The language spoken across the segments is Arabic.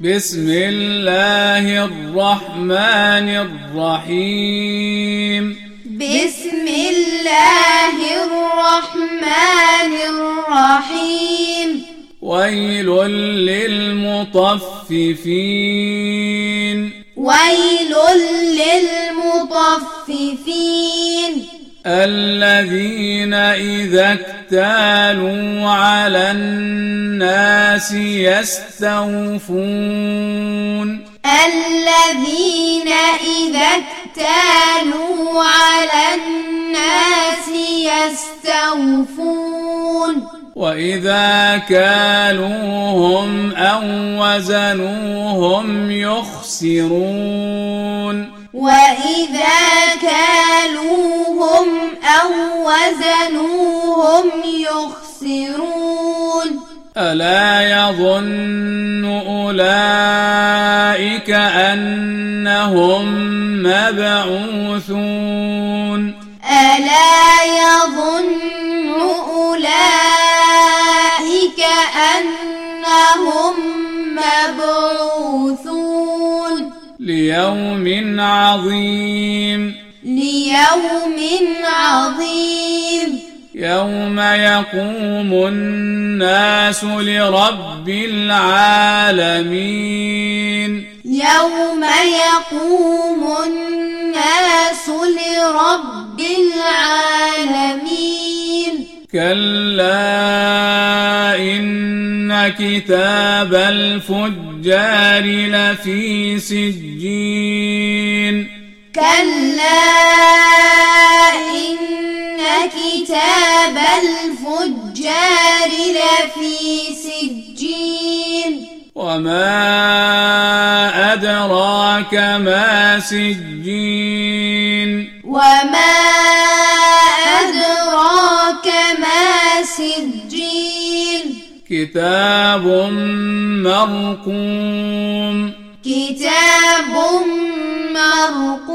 بسم الله الرحمن الرحيم. بسم الله الرحمن الرحيم. ويل للمطففين. ويل للمطففين. الذين إذا اكتالوا على الناس يستوفون. الذين إذا اكتالوا على الناس يستوفون. وإذا كالوهم أو وزنوهم يخسرون. وزنوهم يخسرون. ألا يظن أولئك أنهم مبعوثون. ألا يظن أولئك أنهم مبعوثون. ليوم عظيم. ليوم عظيم. يوم يقوم الناس لرب العالمين. يوم يقوم الناس لرب العالمين. كلا إن كتاب الفجار لفي سجين. كتاب الفجار لفي سجين. وما أدراك ما سجين. وما أدراك ما سجين. كتاب مرقوم. كتاب مرقوم.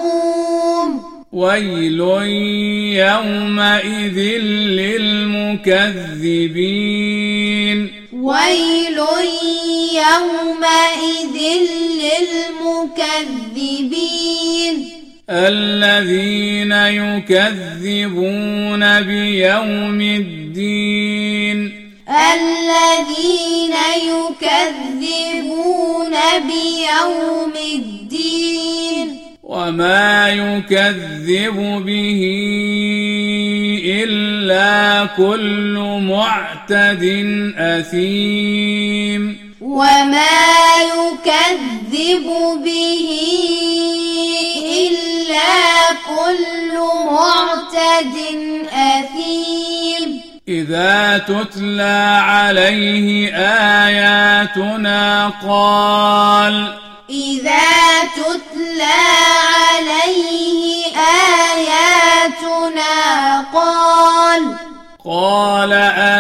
ويل يومئذ للمكذبين. ويل يومئذ للمكذبين. الذين يكذبون بيوم الدين. الذين يكذبون بيوم الدين. وما يكذب به إلا كل معتد أثيم وما يكذب به إلا كل معتد أثيم إذا تتلى عليه آياتنا قال إذا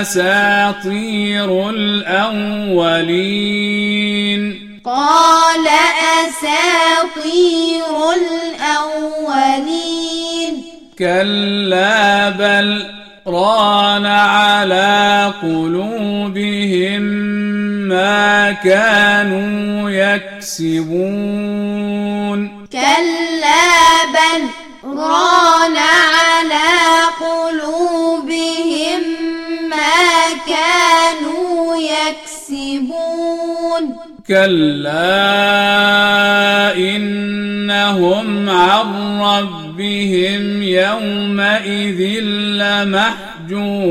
أساطير الأولين. قال أساطير الأولين. كلا بل ران على قلوبهم ما كانوا يكسبون. كلا إنهم عن ربهم يومئذ لمحجوبون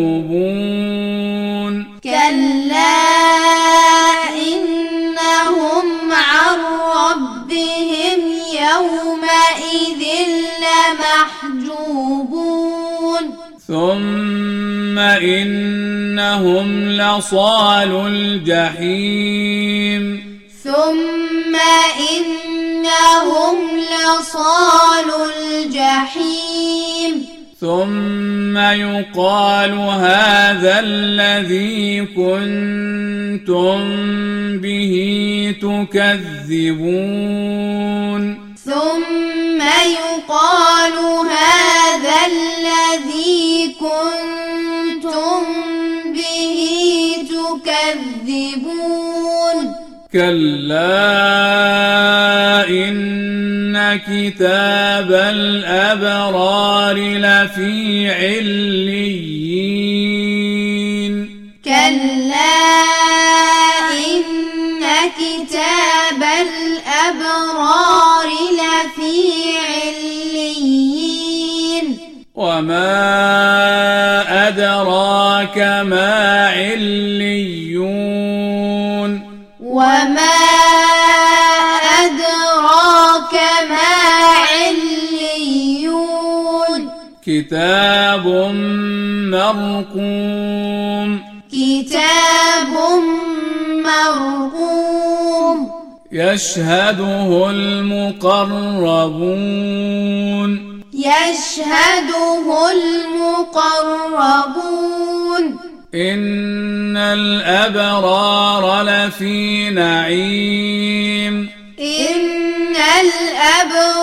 كلا إنهم عن ربهم يومئذ لمحجوبون ثم إنهم لصال الجحيم ثم إنهم لصال الجحيم ثم يقال هذا الذي كنتم به تكذبون ثم يقال هذا تكذبون كلا إن كتاب الأبرار لفي عليين. كلا إن كتاب الأبرار لفي عليين. وما كتاب مرقوم. كتاب مرقوم. يشهده المقربون. يشهده المقربون. إن الأبرار لفي نعيم. إن الأبرار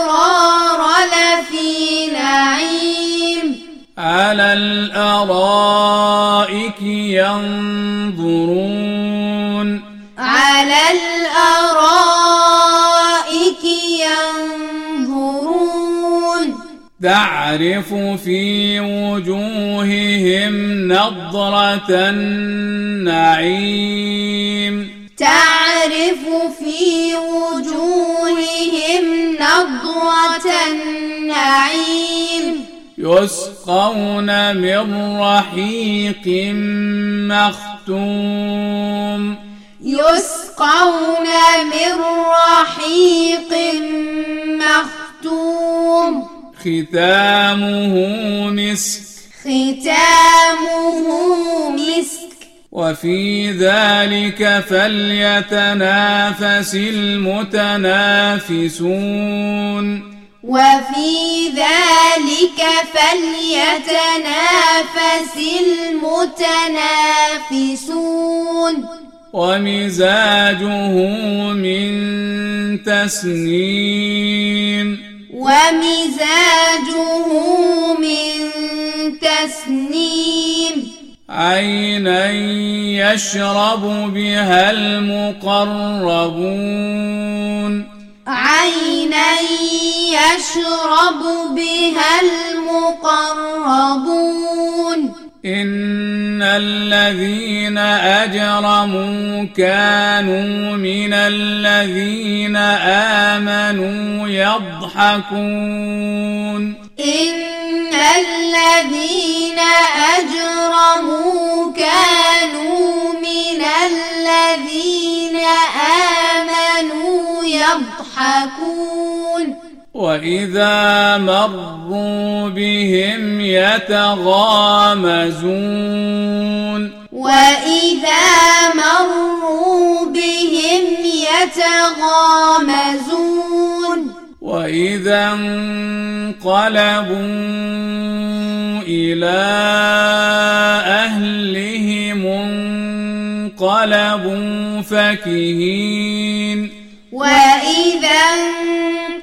تعرف في وجوههم نضرة النعيم. تعرف في وجوههم نضرة النعيم. يسقون من رحيق مختوم. يسقون من رحيق مختوم. ختامه مسك. ختامه مسك. وفي ذلك فليتنافس المتنافسون. وفي ذلك فليتنافس المتنافسون. ومزاجه من تسنيم. ومزاجه من تسنيم. عينا يشرب بها المقربون. عينا يشرب بها المقربون. إن الذين أجرموا كانوا من الذين آمنوا يضحكون. إن الذين أجرموا كانوا من الذين آمنوا يضحكون. وإذا مروا بهم يتغامزون. وإذا مروا بهم يتغامزون. وإذا انقلبوا إلى أهلهم انقلبوا فكهين وإذا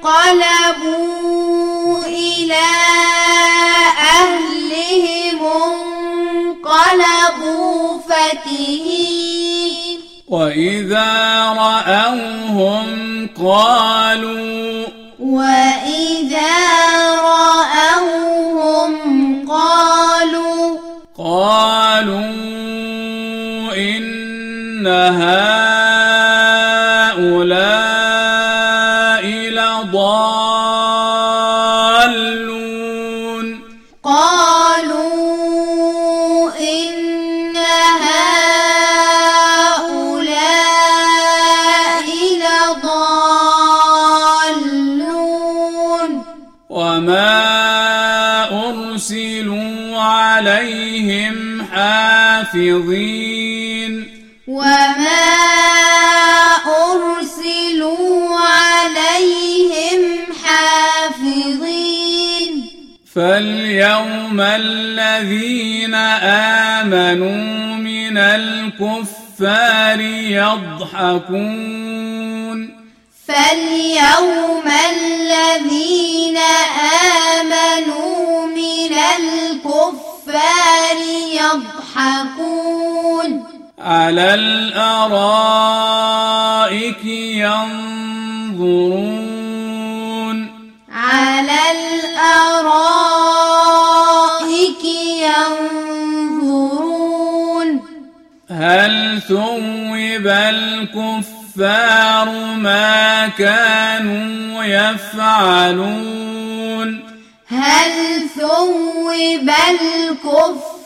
انقلبوا وإذا رأوهم قالوا وإذا رأوهم قالوا قالوا إن هؤلاء حافظين وما أرسلوا عليهم حافظين فاليوم الذين آمنوا من الكفار يضحكون فاليوم الذين آمنوا من الكفار يضحكون على الأرائك ينظرون. على الأرائك ينظرون. هل ثوب الكفار ما كانوا يفعلون؟ هل ثوب الكفار